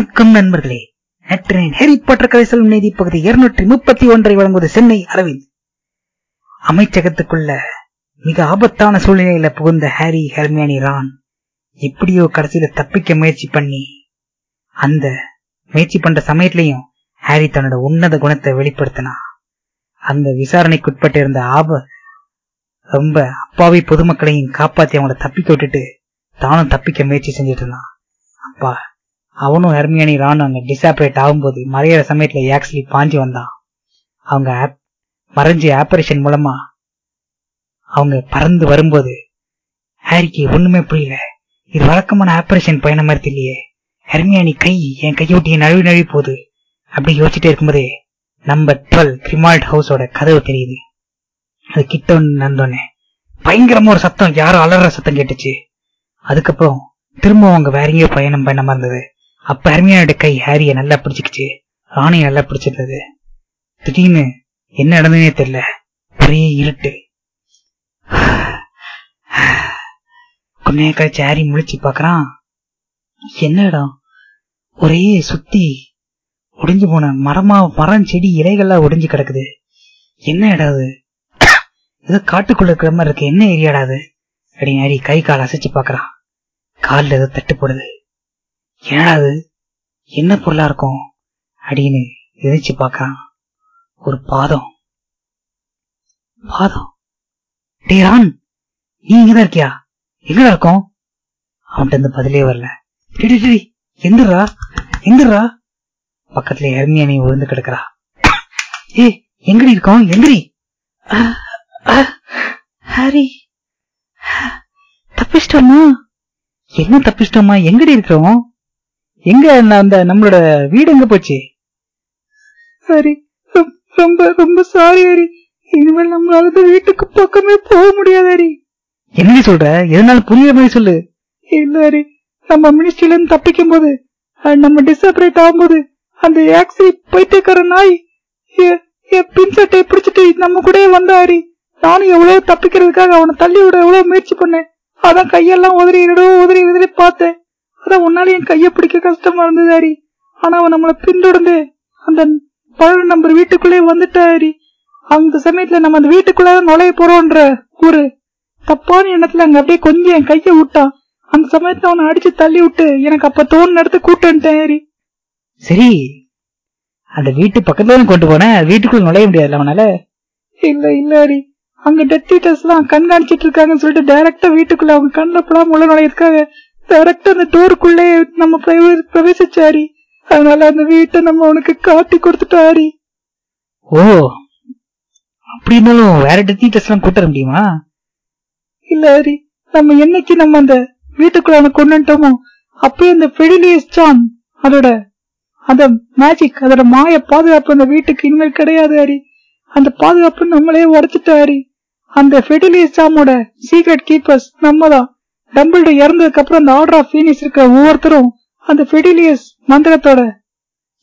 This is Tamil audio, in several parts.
வணக்கம் நண்பர்களே. நற்றினின் ஹெரி பாட்டர் கதை சொல்லும் நீதி பகுதி இருநூற்றி முப்பத்தி ஒன்றை வழங்குவது சென்னை அரவிந்த். அமைச்சகத்துக்குள்ள மிக ஆபத்தான சூழ்நிலையில புகுந்த ஹாரி ஹெர்மியானி ரான் எப்படியோ கடைசியில தப்பிக்க முயற்சி பண்ணி அந்த முயற்சி பண்ற சமயத்திலையும் ஹாரி தன்னோட உன்னத குணத்தை வெளிப்படுத்தினா. அந்த விசாரணைக்குட்பட்டு இருந்த ஆப ரொம்ப அப்பாவி பொதுமக்களையும் காப்பாத்தி அவங்கள தப்பிக்க விட்டுட்டு தானும் தப்பிக்க முயற்சி செஞ்சுட்டு இருந்தான். அப்பா அவனும் ஹெர்மியானி ரான் அங்க டிசாப்ரேட் ஆகும்போது மறையிற சமயத்துல ஆக்சுவலி பாஞ்சு வந்தான். அவங்க மறைஞ்சு ஆபரேஷன் மூலமா அவங்க பறந்து வரும்போது ஹாரிக்கு ஒண்ணுமே புரியல. இது வழக்கமான ஆபரேஷன் பயணம் மாதிரி இல்லையே ஹெர்மியானி கை என் கையொட்டி நழுவி நழுவி போகுது. அப்படி யோசிச்சுட்டே இருக்கும்போதே நம்பர் டுவெல் கிரிமால்ட் ஹவுஸோட கதவு தெரியுது. அது கிட்ட நடந்தோடனே பயங்கரமா ஒரு சத்தம் யாரும் அலற சத்தம் கேட்டுச்சு. அதுக்கப்புறம் திரும்ப அவங்க வேற எங்கேயோ பயணம் பயணமா இருந்தது அப்ப ஹெர்மியானோட கை ஹாரிய நல்லா பிடிச்சுக்கிச்சு ராணியை நல்லா பிடிச்சிருந்தது. திடீர்னு என்ன நடந்ததுனே தெரியல ஒரே இருட்டு. கொஞ்ச கழிச்சு ஹாரி முழிச்சு பாக்குறான் என்ன இடம் ஒரே சுத்தி ஒடிஞ்சு போன மரமா மரம் செடி இலைகள்லாம் ஒடிஞ்சு கிடக்குது. என்ன இடம் அது? ஏதோ காட்டுக்குள்ள இருக்கிற மாதிரி இருக்கு என்ன ஏரியாடாது அப்படின்னு ஹாரி கை கால் அசைச்சு பாக்குறான் காலில் ஏதோ தட்டு போடுது. என்னடா அது? என்ன பொருளா இருக்கும்? அப்படின்னு எதிர்த்து பாக்குறான் ஒரு பாதம். பாதம்? டேரான் நீ இங்கதான் இருக்கியா? எங்கடா இருக்கும்? அவன்கிட்ட இருந்து பதிலே வரல. எந்திரா எந்திரா பக்கத்துல ஹெர்மியானி விழுந்து கிடக்குறா. ஏ எங்கடி இருக்கோம்? எந்திரி. ஹாரி தப்பிச்சிட்டோமா? என்ன தப்பிச்சிட்டோமா? எங்கடி இருக்கிறோம்? எங்க அந்த நம்மளோட வீடு எங்க போச்சு? சரி ரொம்ப ரொம்ப சாரி ஹரி. இனிமேல் நம்மளால வீட்டுக்கு பக்கமே போக முடியாது ஹரி. என்ன சொல்ற? எதனால புரிய மாதிரி சொல்லு. இல்ல ஹரி நம்ம மினிஸ்ட்ரியில இருந்து தப்பிக்கும் போது நம்ம டிசப்ரேட் ஆகும்போது அந்த ஆக்சி பைத்தியக்கார நாய் பின் சட்டையை பிடிச்சிட்டு நம்ம கூட வந்தா ஹரி. நானும் எவ்வளவு தப்பிக்கிறதுக்காக அவனை தள்ளி விட எவ்வளவு முயற்சி பண்ணேன். அதான் கையெல்லாம் உதறி உதறி உதறி பார்த்தேன். அதான் உன்னால என் கைய பிடிக்க கஷ்டமா இருந்தது ஹரி. ஆனா அவன் நம்மளை பின்தொடர்ந்து அந்த பழ நம்பர் வீட்டுக்குள்ளே வந்துட்டா ஹரி. அந்த சமயத்துல நம்ம அந்த வீட்டுக்குள்ள நுழைய போறோம்ன்ற ஒரு தப்பான எண்ணத்துல அங்க அப்படியே கொஞ்சம் என் கைய விட்டான் அந்த சமயத்துல அவனை அடிச்சு தள்ளி விட்டு எனக்கு அப்ப தோணு எடுத்து கூட்டேன்ட்டேன் ஹரி. சரி. அந்த வீட்டு பக்கத்துல கொண்டு போனேன் வீட்டுக்குள்ள நுழைய முடியாதுல்ல அவனால? இல்ல இல்ல ஹரி. அங்க டெக்டிட்டர்ஸ் எல்லாம் கண்காணிச்சிட்டு இருக்காங்கன்னு சொல்லிட்டு டைரக்டா வீட்டுக்குள்ள அவங்க கண்ணில் படாம உள்ள நுழையதுக்காக டைரக்டா அந்த டோருக்குள்ளே நம்ம பிரவேசிச்சாரி அதனால அந்த வீட்டை நம்ம அவனுக்கு காட்டி கொடுத்துட்டாரி ஓ அப்படின்னாலும் வேற டெக்டிட்டர்ஸ் எல்லாம் கூட்ட முடியுமா? இல்ல ஹரி நம்ம என்னைக்கு நம்ம அந்த வீட்டுக்குள்ள அவனை கொண்டுட்டோமோ அப்பயே அந்த பெடிலியஸ் சாம் அதோட அந்த மேஜிக் அதோட மாய பாதுகாப்பு அந்த வீட்டுக்கு இனிமேல் கிடையாது ஹரி அந்த பாதுகாப்பு நம்மளே உடைச்சிட்டு ஹரி அந்த ஃபெடிலியஸ் சாமோட சீக்ரெட் கீப்பர்ஸ் நம்ம தான் டம்பிள்டோ இறந்ததுக்கு அப்புறம் அந்த ஆர்டர் ஆஃப் ஃபீனிஸ் இருக்கிற ஒவ்வொருத்தரும் அந்த ஃபெடிலியஸ் மந்திரத்தோட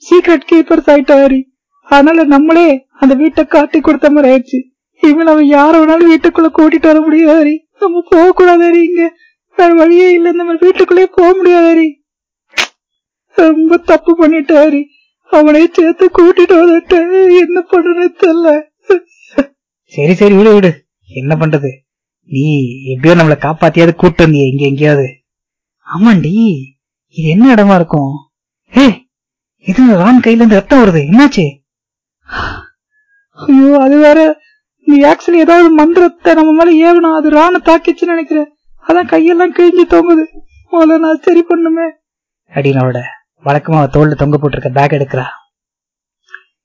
சீக்ரெட் கீப்பர்ஸ் ஆயிட்டாரி அதனால நம்மளே அந்த வீட்டை காட்டி கொடுத்த மாதிரி ஆயிடுச்சு. இவன் அவன் யார வேணாலும் வீட்டுக்குள்ள கூட்டிட்டு வர முடியாது நம்ம போக கூடாது இங்க. வேற வழியே இல்ல. நம்ம வீட்டுக்குள்ளே போக முடியாது ரொம்ப தப்பு பண்ணிட்டாரு அவனை சேர்த்து கூட்டிட்டு வந்துட்டு என்ன பண்றது தெரியல. சரி சரி விடு விடு. என்ன பண்றது? நீ எப்படியோ நம்மளை காப்பாத்தியாவது கூட்டு வந்திய இங்க எங்கேயாவது. ஆமாண்டி இது என்ன இடமா இருக்கும்? ஏ இது ராம் கையில இருந்து ரத்தம் வருது என்னாச்சு? ஐயோ அது வேற நீ ஆக்சுவலி ஏதாவது மந்திரத்தை நம்ம மேல ஏவனா அது ராண தாக்கிச்சுன்னு நினைக்கிறேன். அதான் கையெல்லாம் கிழிஞ்சு தொங்குது. முதல்ல நான் சரி பண்ணுமே அப்படின்னு அவட வழக்கமா தோல்ல தொங்க போட்டிருக்க பேக் எடுக்கிறா.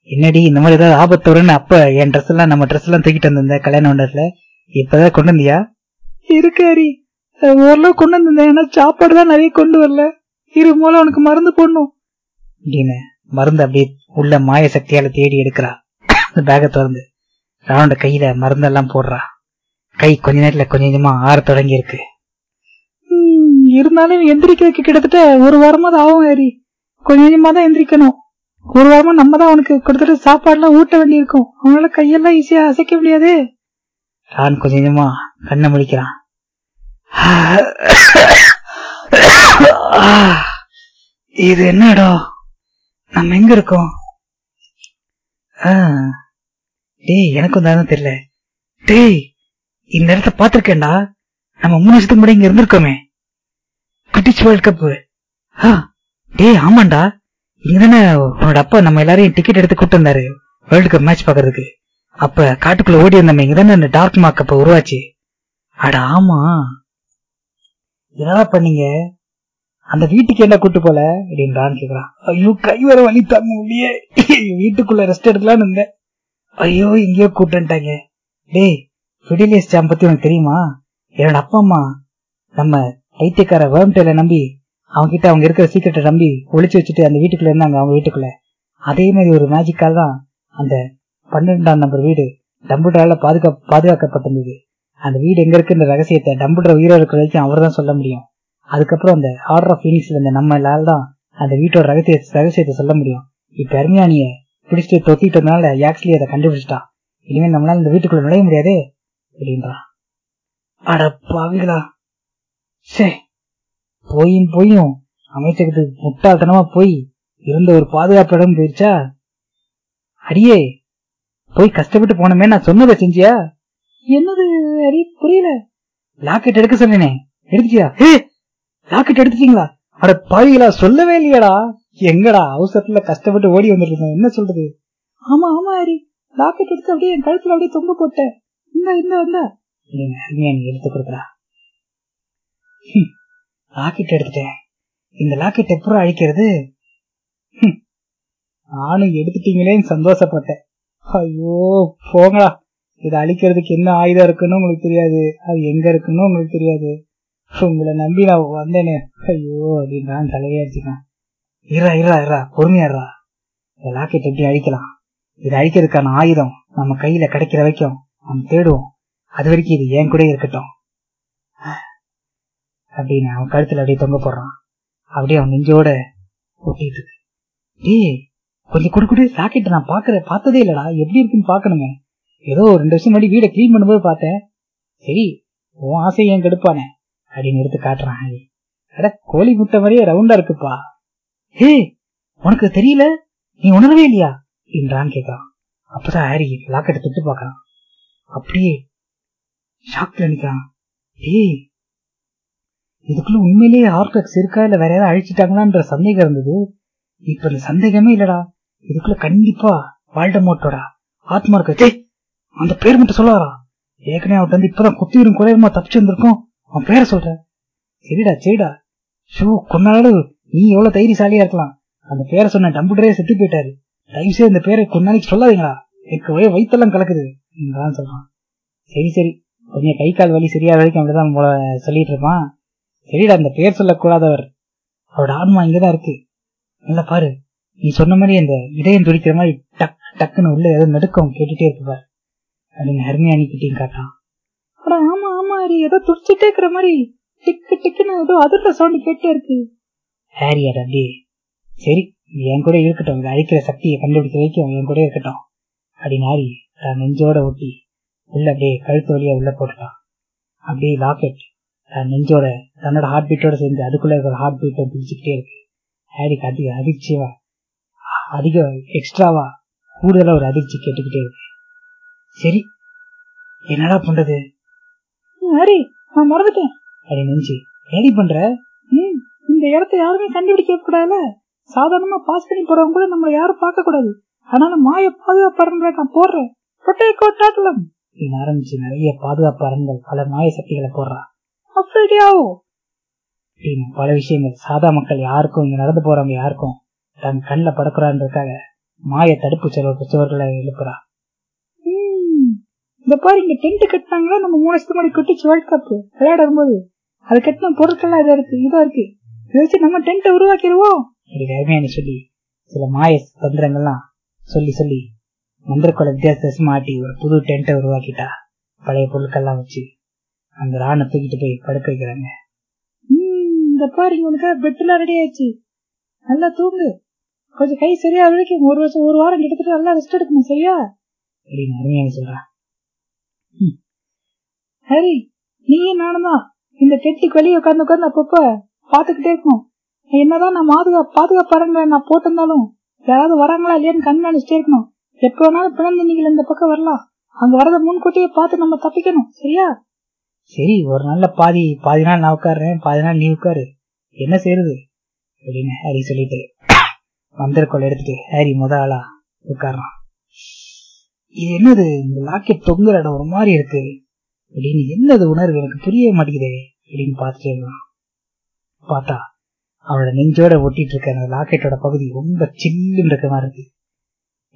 என்னடி இந்த மாதிரி ஏதாவது ஆபத்து வரும்னு அப்ப என் ட்ரெஸ் எல்லாம் நம்ம ட்ரெஸ் எல்லாம் தூக்கிட்டு வந்திருந்த கல்யாண மண்டபத்துல? இப்பதான் கொண்டு வந்தியா இருக்காரி ஓரளவு கொண்டு வந்திருந்தேன் ஏன்னா சாப்பாடு தான் நிறைய கொண்டு வரல இரு மூலம் உனக்கு மருந்து போடணும். அப்படின்னு மருந்து அப்படியே உள்ள மாய சக்தியால தேடி எடுக்கிறா. அந்த பேக திறந்து ராவனோட கையில மருந்தெல்லாம் போடுறா. கை கொஞ்ச நேரத்துல கொஞ்சம் கொஞ்சமா ஆற தொடங்கி இருக்கு இருந்தாலும் எந்திரிக்கிறதுக்கு கிட்டத்தட்ட ஒரு வாரமா தான் ஆகும் ஹரி. கொஞ்சம் கொஞ்சமா தான் எந்திரிக்கணும். ஒரு வாரமா நம்ம தான் அவனுக்கு கொடுத்துட்டு சாப்பாடு எல்லாம் ஊட்ட வேண்டியிருக்கும். அவனால கையெல்லாம் ஈஸியா அசைக்க முடியாது. ரான் கொஞ்ச கொஞ்சமா கண்ணை முடிக்கிறான் இது என்னடா? நம்ம எங்க இருக்கோம்? டேய் எனக்கும் தானே தெரியல. டேய் இந்த இடத்த பாத்திருக்கேன்டா நம்ம மூணு வருஷத்துக்கு முன்னாடி இங்க இருந்திருக்கோமே. பிரிட்டிஷ் வேர்ல்ட் கப் டேய் ஆமாண்டா. இங்க தானே உன்னோட அப்பா நம்ம எல்லாரையும் டிக்கெட் எடுத்து கூட்டு வந்தாரு. வேர்ல்டு கப் மேட்ச் பாக்குறதுக்கு அப்ப காட்டுக்குள்ள ஓடி வந்த இங்க தானே அந்த டார்க் மார்க் அப்ப உருவாச்சு. அட ஆமா. என்னடா பண்ணீங்க? அந்த வீட்டுக்கு என்ன கூட்டு போல? அப்படின்றான்னு கேக்குறான். ஐயோ கை வர வலி தாங்க முடியே வீட்டுக்குள்ள ரெஸ்ட் எடுக்கலாம்னு இருந்தேன். ஐயோ இங்கேயோ கூட்டுட்டாங்க டேய் ஃபிடிலியஸ் ஜாம் பத்தி உனக்கு தெரியுமா? என்னோட அப்பா அம்மா நம்ம பைத்தியக்கார வேர்ம்டேல நம்பி அவங்க கிட்ட அவங்க இருக்கிற சீக்கிரட்டை நம்பி ஒழிச்சு வச்சுட்டு அந்த வீட்டுக்குள்ள இருந்தாங்க அவங்க வீட்டுக்குள்ள. அதே மாதிரி ஒரு மேஜிக்கால் தான் அந்த பன்னெண்டாம் நம்பர் வீடு. டம்புடரால பாதுகா பாதுகாக்கப்பட்டிருந்தது அந்த வீடு எங்க இருக்குன்ற ரகசியத்தை டம்புடர் உயிரோட வரைக்கும் அவர் தான் சொல்ல முடியும். அதுக்கப்புறம் அந்த ஆர்டர் ஆஃப் பீனிக்ஸ்ல இருந்த நம்மளால தான் அந்த வீட்டோட ரகசிய ரகசியத்தை சொல்ல முடியும். இப்ப அருமையானிய பிடிச்சிட்டு தொத்திட்டதுனால யாக்ஸ்லி அதை கண்டுபிடிச்சிட்டான் இனிமேல் நம்மளால இந்த வீட்டுக்குள்ள நுழைய முடியாதே அப்படின்றான் அட பாவிகளா. சே போயும் போயும் அமைச்சகத்துக்கு முட்டாள்தனமா போய் இருந்த ஒரு பாதுகாப்பு இடம் போயிருச்சா? அடியே. போய் கஷ்டப்பட்டு போனமே நான் சொன்னதை செஞ்சியா? என்னது அடி புரியல. லாக்கெட் எடுக்க சொன்னேனே. எடுத்துட்டியா? ஏ லாக்கெட் எடுத்துட்டீங்களா? அட பாவிகளா சொல்லவே இல்லையாடா. எங்கடா அவசரத்துல கஷ்டப்பட்டு ஓடி வந்துட்டு என்ன சொல்றது? ஆமா ஆமா ஹரி லாக்கெட் எடுத்து அப்படியே என் கழுத்துல அப்படியே தொங்க போட்டேன். இந்த இந்த இந்த. நீ எடுத்து கொடுக்குறா. லாக்கெட் எடுத்துட்டேன். இந்த லாக்கெட் எப்பறம் அழிக்கிறது? நானும் எடுத்துட்டீங்களேன்னு சந்தோஷப்பட்டேன். ஐயோ போங்களா இதை அழிக்கிறதுக்கு என்ன ஆயுதம் இருக்குன்னு உங்களுக்கு தெரியாது. அது எங்க இருக்குன்னு உங்களுக்கு தெரியாது. உங்களை நம்பி நான் வந்தேனே. ஐயோ அப்படின்றான் நான் தலையே அடிச்சுக்கேன் இரா இரா இரா பொறுமையாடுறா இந்த லாக்கெட் எப்படி அழிக்கலாம்? இதை அழிக்கிறதுக்கான ஆயுதம் நம்ம கையில கிடைக்கிற வரைக்கும் நம்ம தேடுவோம். அது வரைக்கும் இது என் கூட இருக்கட்டும். அப்படின்னு அவன் கழுத்துல அப்படியே தொங்க போடுறான். அப்படியே அவன் நெஞ்சோட ஒட்டிட்டு இருக்கு. டேய் கொஞ்சம் குடு குடு நான் பாக்குற பார்த்ததே இல்லடா. எப்படி இருக்குன்னு பாக்கணுங்க ஏதோ ரெண்டு வருஷம் முன்னாடி வீடை கிளீன் பண்ணும்போது பார்த்தேன். சரி உன் ஆசை ஏன் கெடுப்பானே அப்படின்னு எடுத்து காட்டுறான் அட கோழி முட்டை மாதிரியே ரவுண்டா இருக்குப்பா. ஹே உனக்கு தெரியல? நீ உணரவே இல்லையா? அப்படின்றான்னு கேட்கறான். அப்பதான் ஹாரி லாக்கெட்டை தொட்டு பாக்குறான் அப்படியே ஷாக்ல நினைக்கிறான் ஏய் இதுக்குள்ள உண்மையிலேயே ஆர்டக்ஸ் இருக்கா? இல்ல வேற யாராவது அழிச்சிட்டாங்களான்ற சந்தேகம் இருந்தது. இப்ப இந்த சந்தேகமே இல்லடா. இதுக்குள்ள கண்டிப்பா வால்டமோட்டோட ஆத்மா இருக்கு அந்த பேர் மட்டும் சொல்லாரா ஏற்கனவே அவன் வந்து இப்பதான் குத்திரும் குறையுமா தப்பிச்சு வந்திருக்கோம். அவன் பேரை சொல்ற. சரிடா சரிடா. ஷூ கொண்டாடு நீ எவ்வளவு தைரியசாலியா இருக்கலாம். அந்த பேரை சொன்ன டம்புடரே செத்து போயிட்டாரு. தயவு செய்து இந்த பேரை கொஞ்ச நாளைக்கு சொல்லாதீங்களா எனக்கு ஒரே வயிற்றெல்லாம் கலக்குது. என்றான் சொல்றான். சரி சரி. கொஞ்சம் கை கால் வலி சரியா வரைக்கும் அப்படிதான் சொல்லிட்டு இருப்பான். சரிடா அந்த பேர் சொல்லக்கூடாதவர். அவரோட ஆன்மா இங்கதான் இருக்கு. நல்லா பாரு. நீ சொன்ன மாதிரி அந்த இதயம் துடிக்கிற மாதிரி டக் டக்குன்னு உள்ள ஏதோ நடுக்கம் கேட்டுட்டே இருப்பார் அப்படின்னு ஹர்மியானி கிட்டையும் காட்டான். அட ஆமா ஆமா ஹரி ஏதோ துடிச்சிட்டே இருக்கிற மாதிரி டிக்கு டிக்குன்னு ஏதோ அதிர்ற சவுண்ட் கேட்டே இருக்கு. ஹாரி அது அப்படியே. சரி என் கூட இருக்கட்டும். இதை அழிக்கிற சக்தியை கண்டுபிடிக்க வைக்கும். என் கூட இருக்கட்டும். அப்படின்னு ஹாரி தான் நெஞ்சோட ஒட்டி உள்ள அப்படியே கழுத்து வழியா உள்ள போட்டுட்டான். அப்படியே லாக்கெட் தான் நெஞ்சோட தன்னோட ஹார்ட் பீட்டோட சேர்ந்து அதுக்குள்ள இருக்கிற ஹார்ட் பீட்டும் பிடிச்சிக்கிட்டே இருக்கு. ஹாரிக்கு அதிக அதிர்ச்சியா அதிக எக்ஸ்ட்ராவா கூடுதலா ஒரு அதிர்ச்சி கேட்டுக்கிட்டே இருக்கு சரி என்னடா பண்றது? ஹரி நான் மறந்துட்டேன். ஹரி நெஞ்சு ஏடி பண்ற? ம் இந்த இடத்த யாருமே கண்டுபிடிக்க கூடாதுல சாதாரணமா பாஸ் பண்ணி போறவங்க கூட நம்மள யாரும் பார்க்க கூடாது. அதனால மாய பாதுகாப்பு நான் போடுறேன். பொட்டைக்கோ டாட்டலம் அப்படின்னு ஆரம்பிச்சு நிறைய பாதுகாப்பு அரண்கள் பல மாய சக்திகளை போடுறான் அப்படியாவோ? பல விஷயங்கள் சாதா மக்கள் யாருக்கும் இங்க நடந்து போறவங்க யாருக்கும் தன் கண்ணில் படக்கூடாதுன்றதுக்காக மாய தடுப்பு செலவு சுவர்களை எழுப்புறா. இந்த பாரு இங்க டென்ட் கட்டினாங்களா? நம்ம மூணு வருஷத்துக்கு முன்னாடி கட்டிச்சு வேர்ல்ட் கப் விளையாடும் போது. அது கட்டின பொருட்கள்லாம் இதா இருக்கு இதா இருக்கு. இதை வச்சு நம்ம டென்ட்டை உருவாக்கிடுவோம். அப்படி அருமையான சொல்லி சில மாய தந்திரங்கள்லாம் சொல்லி சொல்லி மந்திரக்கொலை வித்தியாச மாட்டி ஒரு புது டென்ட்டை உருவாக்கிட்டா பழைய பொருட்கள்லாம் வச்சு அந்த ராணை தூக்கிட்டு போய் படுக்க வைக்கிறாங்க. இந்த பாரு உனக்கு பெட்லாம் ரெடி ஆயிடுச்சு. நல்லா தூங்கு. கொஞ்சம் கை சரியா வரைக்கும் ஒரு வருஷம் ஒரு வாரம் கிட்டத்தட்ட நல்லா ரெஸ்ட் எடுக்கணும் சரியா? அப்படின்னு அருமையான சொல்றான் ஹரி நீயும் நானும் தான் இந்த டெட்டுக்கு வெளியே உட்காந்து உட்காந்து அப்பப்ப பாத்துக்கிட்டே இருக்கணும் என்னதான் நான் பாதுகா பாதுகாப்பாருங்க நான் போட்டிருந்தாலும் யாராவது வராங்களா இல்லையான்னு கண்காணிச்சுட்டே இருக்கணும். எப்ப வேணாலும் பிறந்த நீங்கள் இந்த பக்கம் வரலாம். அங்க வரத முன்கூட்டியே பார்த்து நம்ம தப்பிக்கணும் சரியா? சரி ஒரு நல்ல பாதி பாதி நாள் நான் உட்காடுறேன் பாதி நாள் நீ உட்காரு. என்ன செய்யறது அப்படின்னு ஹாரி சொல்லிட்டு மந்திரக்கோள் எடுத்துட்டு. ஹாரி முத ஆளா? உட்கார்றான் இது என்னது? இந்த லாக்கெட் தொங்குற இடம் ஒரு மாதிரி இருக்கு. அப்படின்னு என்னது உணர்வு? எனக்கு புரிய மாட்டேங்குதே. அப்படின்னு பார்த்துட்டே இருந்தான். பார்த்தா அவனோட நெஞ்சோட ஒட்டிட்டு இருக்க அந்த லாக்கெட்டோட பகுதி ரொம்ப சில்லுன்னு இருக்க மாதிரி இருக்கு.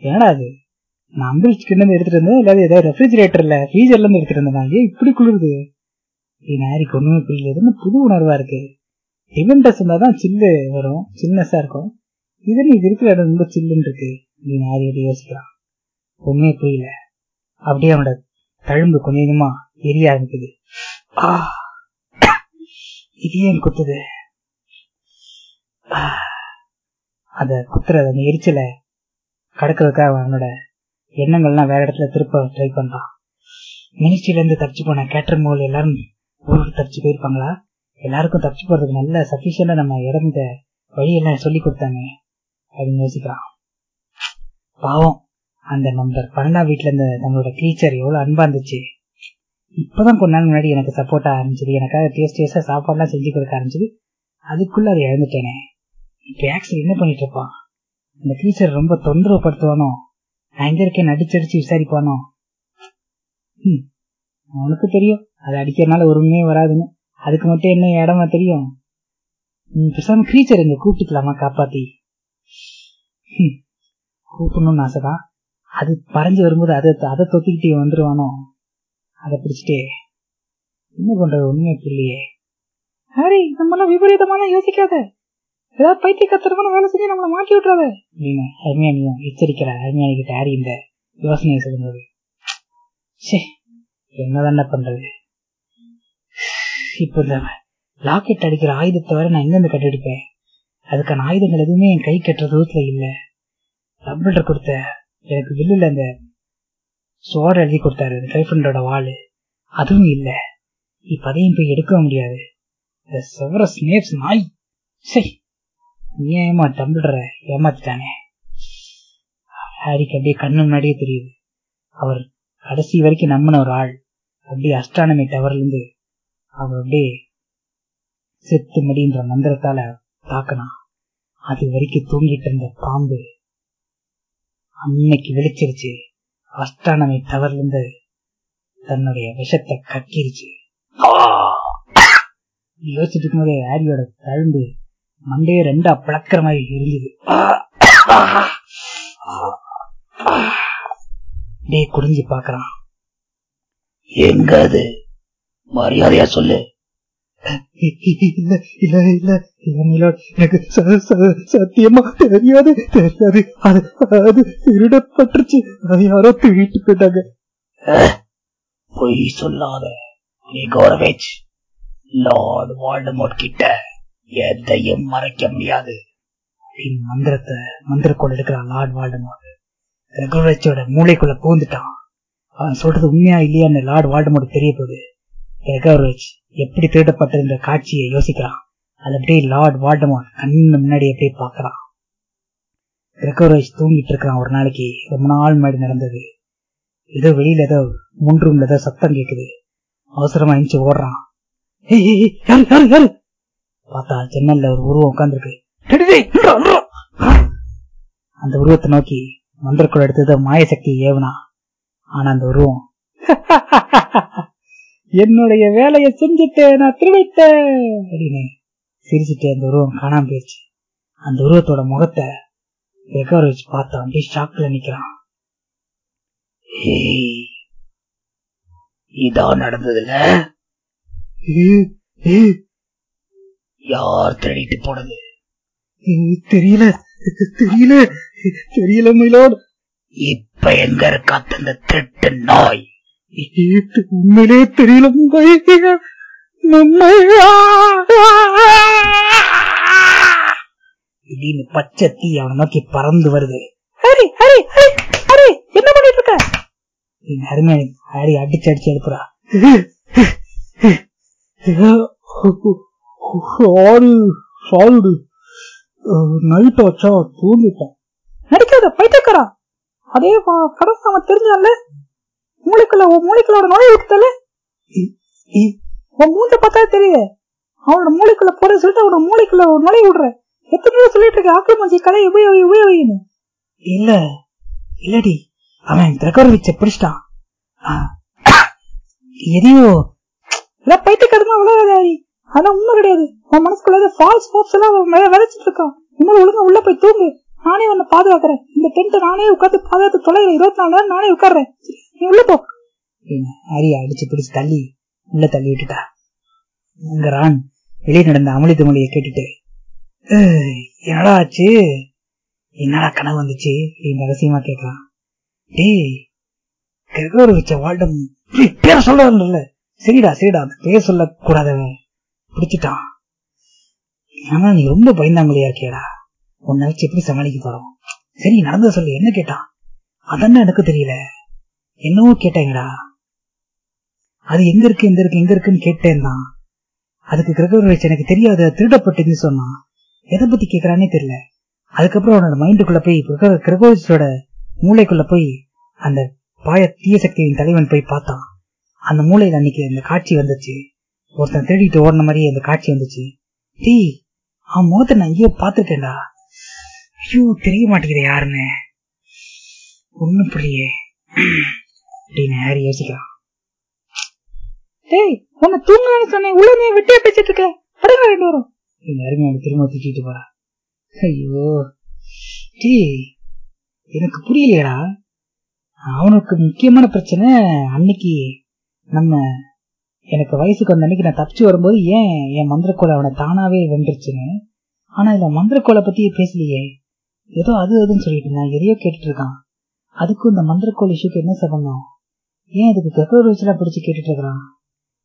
ஏன்னா அது நான் அம்பரீஷ் கிட்ட இருந்து எடுத்துட்டு இருந்தேன் இல்லாத ஏதாவது ரெஃப்ரிஜிரேட்டர்ல ஃப்ரீசர்ல இருந்து எடுத்துட்டு இருந்தேன் ஏன் இப்படி குளிருது. அப்படின்னு ஹாரிக்கு ஒண்ணுமே புரியல புது உணர்வா இருக்கு? டிவெண்டஸ் இருந்தா தான் சில்லு வரும் சில்னஸா இருக்கும். இது நீ இருக்கிற இடம் ரொம்ப சில்லுன்னு இருக்கு. அப்படின்னு ஹாரி யோசிக்கிறான் ஒண்ணுமே புரியல. அப்படியே அவனோட தழும்பு கொஞ்சம் கொஞ்சமா எரிய ஆரம்பிக்குது. ஆ, இது ஏன் குத்துது. அத குத்துறது அந்த எரிச்சலை கடக்கிறதுக்காக அவனோட எண்ணங்கள்லாம் வேற இடத்துல திருப்ப ட்ரை பண்றான். மினிஸ்ட்ரியில இருந்து தப்பிச்சு போன கேட்டர் மோல் எல்லாரும் ஊருக்கு தப்பிச்சு போயிருப்பாங்களா? எல்லாருக்கும் தப்பிச்சு போறதுக்கு நல்ல சஃபிஷியண்டா நம்ம இறந்த வழியெல்லாம் சொல்லி கொடுத்தாங்க அப்படின்னு யோசிக்கிறான் பாவம். அந்த நம்பர் பன்னெண்டாம் வீட்டுல இருந்த நம்மளோட டீச்சர் எவ்வளவு அன்பா இருந்துச்சு. இப்பதான் கொஞ்ச நாள் முன்னாடி எனக்கு சப்போர்ட் ஆரம்பிச்சது. எனக்காக டேஸ்ட் டேஸ்டா சாப்பாடுலாம் செஞ்சு கொடுக்க ஆரம்பிச்சது. அதுக்குள்ள அதை இழந்துட்டேனே. இப்ப ஆக்சுவலி என்ன பண்ணிட்டு இருப்பான் அந்த டீச்சர் ரொம்ப தொந்தரவு படுத்துவானோ நான் எங்க இருக்கேன் அடிச்சடிச்சு விசாரிப்பானோ? ஹம், அவனுக்கு தெரியும். அது அடிக்கிறதுனால ஒருமே வராதுன்னு. அதுக்கு மட்டும் என்ன இடமா தெரியும்? பேசாம கிரீச்சர் இங்க கூப்பிட்டுக்கலாமா காப்பாத்தி? கூப்பிடணும்னு ஆசைதான். அது பறஞ்சு வரும்போது அதை அதை தொத்திக்கிட்டு வந்துருவானோ? அதை பிடிச்சிட்டே என்ன பண்றது? ஒண்ணுமே புரியலையே. நம்ம நம்மளாம் விபரீதமான யோசிக்காத. ஏதாவது பைத்திய கத்திரமான வேலை செஞ்சு நம்மளை மாட்டி விட்டுறாத. அப்படின்னு ஹர்மியானியும் எச்சரிக்கிற. ஹர்மியானி கிட்ட ஹாரி இந்த யோசனையை சொல்லும்போது. ச்சே என்னதான்டா பண்றது? இப்ப இந்த லாக்கெட் அடிக்கிற ஆயுதத்தை வர நான் எங்கிருந்து கண்டுபிடிப்பேன்? அதுக்கான ஆயுதங்கள் எதுவுமே என் கை கட்டுற தூரத்துல இல்ல. டம்பிள்டர் கொடுத்த எனக்கு வில்லுல அந்த சோட எழுதி கொடுத்தாரு கைஃபண்டோட வாழ் அதுவும் இல்ல. இப்ப அதையும் போய் எடுக்க முடியாது. இந்த செவர ஸ்னேப்ஸ் நாய். சரி ஏமா டம்பிள்டரை ஏமாத்திட்டானே? ஹாரிக்கு அப்படியே கண்ணு முன்னாடியே தெரியுது. அவர் கடைசி வரைக்கும் நம்பின ஒரு ஆள். அப்படியே அஸ்ட்ரானமி டவர்ல இருந்து அவர் அப்படியே செத்து மடின்ற மந்திரத்தால தாக்கினான். அது வரைக்கும் தூங்கிட்டு இருந்த பாம்பு. அன்னைக்கு விழிச்சிருச்சு அஸ்ட்ரானமி டவர்ல இருந்து தன்னுடைய விஷத்தை கக்கிருச்சு. யோசிச்சுட்டு இருக்கும்போதே ஆரியோட தழும்பு மண்டையை ரெண்டா பிளக்கிற மாதிரி இருந்தது டே குடிஞ்சு பாக்குறான் எங்க அது? மரியாதையா சொல்லு. இல்ல இல்ல இல்ல இல்ல மிலோட் எனக்கு சத்தியமா தெரியாது தெரியாது அது அது திருடப்பட்டுருச்சு அது யாரோ திருட்டு போயிட்டாங்க பொய் சொல்லாத நீ கௌரவேஜ் லார்ட் வால்டமோட் கிட்ட எதையும் மறைக்க முடியாது அப்படின்னு மந்திரத்தை மந்திரக்கோள் எடுக்கிறான் லார்ட் வால்டமோட் ரெகுலேச்சோட மூளைக்குள்ள பூந்துட்டான் அவன் சொல்றது உண்மையா இல்லையான்னு லார்ட் வால்டமோட் தெரிய போகுது ரெகவரேஜ் எப்படி திருடப்பட்ட இந்த காட்சியை யோசிக்கிறான்? அது அப்படியே லார்ட் வால்டமோட் கண்ணு முன்னாடி அப்படியே பாக்குறான் ரெகவரேஜ் தூங்கிட்டு இருக்கிறான் ஒரு நாளைக்கு. ரொம்ப நாள் முன்னாடி நடந்தது. ஏதோ வெளியில ஏதோ முன் ரூம்ல ஏதோ சத்தம் கேக்குது. அவசரமா எஞ்சி ஓடுறான். பார்த்தா ஜன்னல்ல ஒரு உருவம் உட்காந்துருக்கு அந்த உருவத்தை நோக்கி மந்திரக்குள் எடுத்தது மாய சக்தி ஏவனா. ஆனா அந்த உருவம் என்னுடைய வேலையை செஞ்சுட்டேன் நான் திருவிட்டேன் அப்படின்னு சிரிச்சுட்டு அந்த உருவம் காணாம போயிடுச்சு. அந்த உருவத்தோட முகத்தை ரெக்கவர் வச்சு பார்த்தான் அப்படியே ஷாக்ல நிக்கிறான். இதா இதான் நடந்ததுல யார் திருடிட்டு போனது? தெரியல தெரியல தெரியல மயிலோடு இப்ப எங்க இருக்கா அந்த திருட்டு நாய்? உண்மையிலே தெரியல மயிலா. மயிலா. திடீர்னு பச்சை தீ அவனை நோக்கி பறந்து வருது ஹரி ஹரி ஹரி ஹரி என்ன பண்ணிட்டு இருக்க அப்படின்னு ஹரிமேனி ஹரி அடிச்சு அடிச்சு எழுப்புறா சாரி சாரி நைட் வச்சா தூங்கிட்டேன் நடிக்காத பைத்தியக்காரா அதே கடன் அவன் தெரிஞ்சால மூளைக்குள்ள உன் மூளைக்குள்ளோட நோய் விட்டுல உன் மூஞ்ச பார்த்தா தெரியுது அவனோட மூளைக்குள்ள போற சொல்லிட்டு அவனோட மூளைக்குள்ள ஒரு நுழைய விடுற. எத்தனையோ சொல்லிட்டு இருக்க ஆக்கிரமிச்சு கலை உபயோகி உபயோகின்னு. இல்ல இல்லடி. அவன் திரகரவிச்ச பிடிச்சிட்டான். எதையோ. இல்ல பைத்தியக்காரமா விளையாடாதி அதெல்லாம் உண்மை கிடையாது. உன் மனசுக்குள்ள ஃபால்ஸ் ஹோப்ஸ் எல்லாம் விளைச்சிட்டு இருக்கான். இன்னும் ஒழுங்கா உள்ள போய் தூங்கு. நானே உன்னை பாதுகாக்கிறேன். இந்த டென்ட் நானே உட்காந்து பாதுகாத்து தொலைல இருபத்தி நாலு நேரம் நானே உட்கார்றேன். உள்ள போ. அடிச்சு பிடிச்சு தள்ளி உள்ள தள்ளி விட்டுட்டா. அங்க ரான் வெளியே நடந்த அமளி துமளியை கேட்டுட்டு என்னடா ஆச்சு? என்னடா கனவு வந்துச்சு? அப்படின்னு ரகசியமா கேட்கலாம். டேய் கிரகோர் வச்ச வாழ்டம் பேர சொல்றதுல சரிடா சரிடா அந்த பேர் சொல்லக்கூடாதவன் பிடிச்சிட்டான். ஆனா நீ ரொம்ப பயந்தாங்களையா இருக்கியடா உன்னை வச்சு எப்படி சமாளிக்க போறோம்? சரி நடந்த சொல்லு. என்ன கேட்டான்? அதென்ன எனக்கு தெரியல. என்னவோ கேட்டேங்கடா. அது எங்க இருக்கு எங்க இருக்கு எங்க இருக்குன்னு கேட்டேன் தான் அதுக்கு கிரகவர் வச்சு எனக்கு தெரியாது திருடப்பட்டதுன்னு சொன்னான் எதை பத்தி கேக்குறானே தெரியல. அதுக்கப்புறம் அவனோட மைண்டுக்குள்ள போய் கிரகோவிச்சோட மூளைக்குள்ள போய் அந்த பாய தீய சக்தியின் தலைவன் போய் பார்த்தான். அந்த மூளையில அன்னைக்கு அந்த காட்சி வந்துச்சு. ஒருத்தன் தேடிட்டு ஓடின மாதிரியே அந்த காட்சி வந்துச்சு. டீ அவன் முகத்தை நான் ஐயோ பாத்துட்டேன்டா ஐயோ தெரிய மாட்டேங்குது யாருன்னு. ஒண்ணும் புரியே அப்படின்னு ஹாரி யோசிக்கிறான் டேய் உன்னை தூங்கலான்னு சொன்னேன். உள்ள நீ வெட்டியா பேசிட்டு இருக்க. படங்க ரெண்டு வரும் அருமையான திரும்ப திட்டிட்டு போறா ஐயோ. டீ எனக்கு புரியலையடா. அவனுக்கு முக்கியமான பிரச்சனை அன்னைக்கு நம்ம எனக்கு வயசுக்கு வந்த அன்னைக்கு நான் தப்பிச்சு வரும்போது ஏன் என் மந்திரக்கோலை அவனை தானாவே வென்றுச்சுன்னு? ஆனா இந்த மந்திரக்கோலை பத்தி பேசலையே. ஏதோ அது அதுன்னு சொல்லிட்டு நான் எதையோ கேட்டுட்டு இருக்கான். அதுக்கும் இந்த மந்திரக்கோள் இஷ்யூக்கு என்ன சம்பந்தம்? ஏன் இதுக்கு பெட்ரோல் வச்சுலாம் பிடிச்சு கேட்டுட்டு இருக்கிறான்?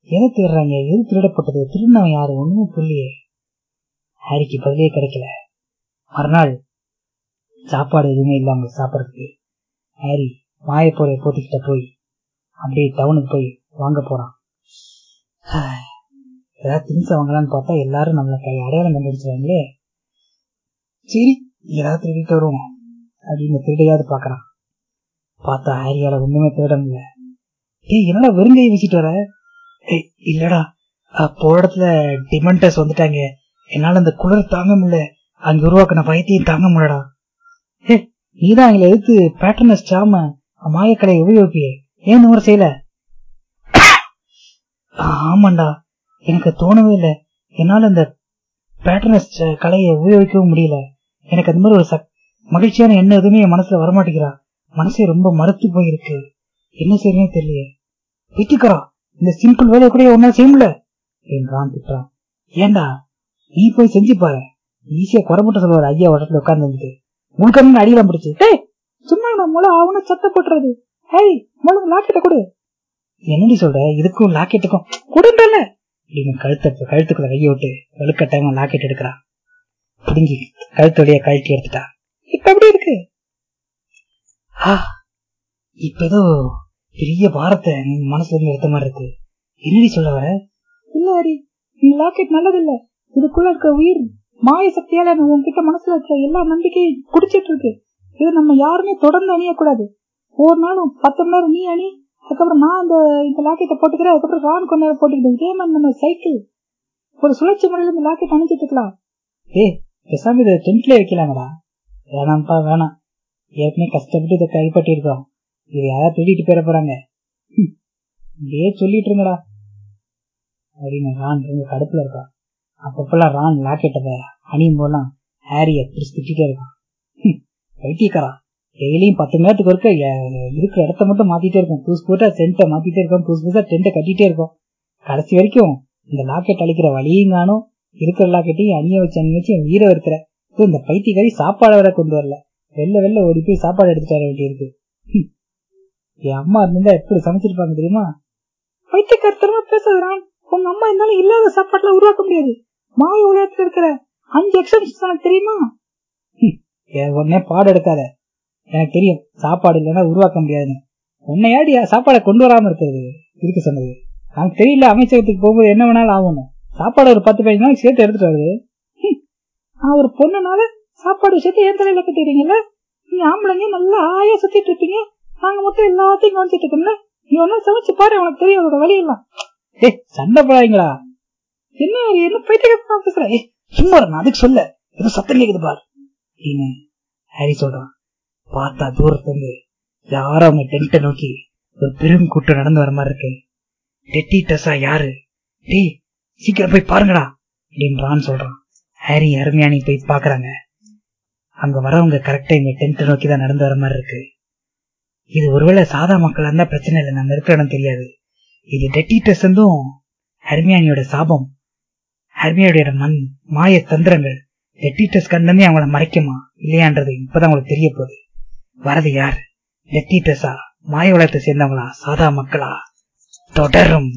எதை தேடுறாங்க? எது திருடப்பட்டது? திருடினவன் யாரு? ஒண்ணுமே புள்ளியே ஹாரிக்கு பதிலே கிடைக்கல. மறுநாள் சாப்பாடு எதுவுமே இல்லாம சாப்பிட்றதுக்கு ஹாரி மாயப்போரை போட்டிக்கிட்ட போய் அப்படியே டவுனுக்கு போய் வாங்க போறான். ஏதாவது திங்ஸ் வாங்கலாம்னு பார்த்தா எல்லாரும் நம்மளை கை அடையாளம் கண்டுபிடிச்சாங்களே சரி ஏதாவது திருடிட்டு வருவோம் அப்படின்னு திருடையாவது பாக்குறான் பார்த்தா ஹாரியால ஒண்ணுமே தேட முடியல. ஏய் என்னடா வெறுங்கையை வீசிட்டு வர? ஏய் இல்லடா. அப்போ இடத்துல டிமண்டஸ் வந்துட்டாங்க. என்னால அந்த குளிர் தாங்க முடியல. அங்க உருவாக்கின பயத்தையும் தாங்க முடியலடா. ஏ நீதான் எங்களை எதிர்த்து பேட்டர்னஸ் சாம மாயக்கலை உபயோகிப்பியே. ஏன் ஒரு செய்யல? ஆமாண்டா. எனக்கு தோணவே இல்லை. என்னால இந்த பேட்டர்னஸ் கலையை உபயோகிக்கவும் முடியல. எனக்கு அந்த மாதிரி ஒரு மகிழ்ச்சியான எண்ணம் எதுவுமே என் மனசுல வரமாட்டேங்கிறா. மனசே ரொம்ப மறுத்து போயிருக்கு. என்ன செய்யறேன்னு தெரியலையே. வீட்டுக்கறா இந்த சிம்பிள் வேலையை கூட ஒன்னா செய்ய முடியல. என்றான் திட்டான் ஏண்டா? நீ போய் செஞ்சு பாரு. ஈஸியா குறைமட்ட சொல்லுவாரு ஐயா இடத்துல உட்கார்ந்து வந்துட்டு முழுக்க அடியெல்லாம் பிடிச்சு? டேய் சும்மா நான் முளை அவனை சத்த போட்டுறது ஹேய் முழு லாக்கெட்ட கொடு. என்னடி சொல்ற? இதுக்கும் லாக்கெட்டுக்கும் கொடுன்றல அப்படின்னு கழுத்த கழுத்துக்குள்ள கையை விட்டு வலுக்கட்டாயமா லாக்கெட் எடுக்கிறான். பிடுங்கி கழுத்தோடைய கழட்டி எடுத்துட்டா. இப்ப எப்படி இருக்கு? இப்ப ஏதோ பெரிய பாரத்தை மனசுல இருந்து எடுத்த மாதிரி இருக்கு. என்னடி சொல்ல வர? இல்ல ஹரி இந்த லாக்கெட் நல்லது இல்ல இதுக்குள்ள இருக்க உயிர் மாய சக்தியால உன்கிட்ட மனசுல இருக்க எல்லா நம்பிக்கையும் குடிச்சிட்டு இருக்கு. இது நம்ம யாருமே தொடர்ந்து அணியக்கூடாது. ஒவ்வொரு நாளும் பத்து மணி நேரம் நீ அணி அதுக்கப்புறம் நான் அந்த இந்த லாக்கெட்டை போட்டுக்கிறேன் அதுக்கப்புறம் ரான் கொஞ்ச நேரம் போட்டுக்கிட்டேன் இதே மாதிரி நம்ம சைக்கிள் ஒரு சுழற்சி முறையில் இந்த லாக்கெட் அணிச்சிட்டு இருக்கலாம். ஏ பேசாம இதை டென்ட்ல வைக்கலாங்கடா. வேணாம்ப்பா வேணாம். ஏற்கனவே கஷ்டப்பட்டு இதை கைப்பற்றி இருக்கோம் இது யாராவது திருடிட்டு போயிட போறாங்க. இப்படியே சொல்லிட்டு இருங்கடா. அப்படின்னு ரான் ரொம்ப கடுப்புல இருக்கான். அப்பப்பெல்லாம் ரான் லாக்கெட்டை அணியும் போதெல்லாம் ஹாரிய பிடிச்சு திட்டிட்டே இருக்கான். வைத்தியக்காரா டெய்லியும் பத்து மணி நேரத்துக்கு ஒருக்க இருக்கிற இடத்த மட்டும் மாத்திட்டே இருக்கும். புதுசு புதுசா டென்ட்டை மாத்திட்டே இருக்கும். புதுசு புதுசா டென்ட்டை கட்டிட்டே இருக்கோம். கடைசி வரைக்கும் இந்த லாக்கெட் அழிக்கிற வழியும் காணும். இருக்கிற லாக்கெட்டையும் அணிய வச்சு அணிய வச்சு உயிரை இருக்கிற இந்த பைத்தியக்காரி சாப்பாடு வர கொண்டு வரல. வெள்ள வெள்ள ஓடி போய் சாப்பாடு எடுத்துட்டு வர வேண்டியிருக்கு. என் அம்மா இருந்தா எப்படி சமைச்சிருப்பாங்க தெரியுமா? பைத்தியக்காரத்தனமா பேசுறான் உங்க அம்மா இருந்தாலும் இல்லாத சாப்பாட்டுல உருவாக்க முடியாது. மாய உலகத்துல இருக்கிற அஞ்சு எக்ஸாம்ஸ் எனக்கு தெரியுமா? உடனே பாடம் எடுக்காத. எனக்கு தெரியும் சாப்பாடு இல்லைன்னா உருவாக்க முடியாதுன்னு. உன்னையாடி சாப்பாடை கொண்டு வராம இருக்கிறது? இருக்கு சொன்னது? எனக்கு தெரியல அமைச்சகத்துக்கு போகும்போது என்ன வேணாலும் ஆகணும் சாப்பாடு ஒரு பத்து பதினஞ்சு நாள் சேர்த்து எடுத்துட்டு வருது. நான் ஒரு பொண்ணுனால சாப்பாடு விஷயத்த ஏன் தலையில கட்டிடுறீங்கல்ல? நீங்க ஆம்பளைங்க நல்லா ஆயா சுத்திட்டு இருப்பீங்க. நாங்க மொத்தம் எல்லாத்தையும் கவனிச்சிட்டு இருக்கோம்ல. நீ ஒன்னா சமைச்சு பாரு உனக்கு தெரியும் அதோட வழியெல்லாம் ஏய் சண்டை போடாதீங்களா? என்ன என்ன பைத்தியமா பேசுற? ஏய் சும்மா நான் அதுக்கு சொல்ல. ஏதோ சத்தம் கேக்குது பார். அப்படின்னு ஹாரி சொல்றான். பார்த்தா தூரத்துல இருந்து யாரோ அவங்க டென்ட்டை நோக்கி ஒரு பெரும் கூட்டம் நடந்து வர மாதிரி இருக்கு. டெட்டி டெஸ்ஸா யாரு? டேய் சீக்கிரம் போய் பாருங்கடா அப்படின்னு ரான் சொல்றான். ஹாரி அருமையானி போய் பாக்குறாங்க அங்க வரவங்க கரெக்டா எங்க டென்ட் நோக்கி தான் நடந்து வர மாதிரி இருக்கு. இது ஒருவேளை சாதா மக்களா இருந்தா பிரச்சனை இல்லை நம்ம இருக்கிற இடம் தெரியாது. இது டெட்டிட்டஸ் இருந்தும் ஹர்மியானியோட சாபம். ஹர்மியானியோட மண் மாய தந்திரங்கள். டெட்டிட்டஸ் கண்டமே அவங்கள மறைக்குமா இல்லையான்றது இப்பதான் அவங்களுக்கு தெரிய போகுது வரது யார்? டெட்டிட்டஸா மாய உலகத்தை சேர்ந்தவங்களா? சாதா மக்களா? தொடரும்.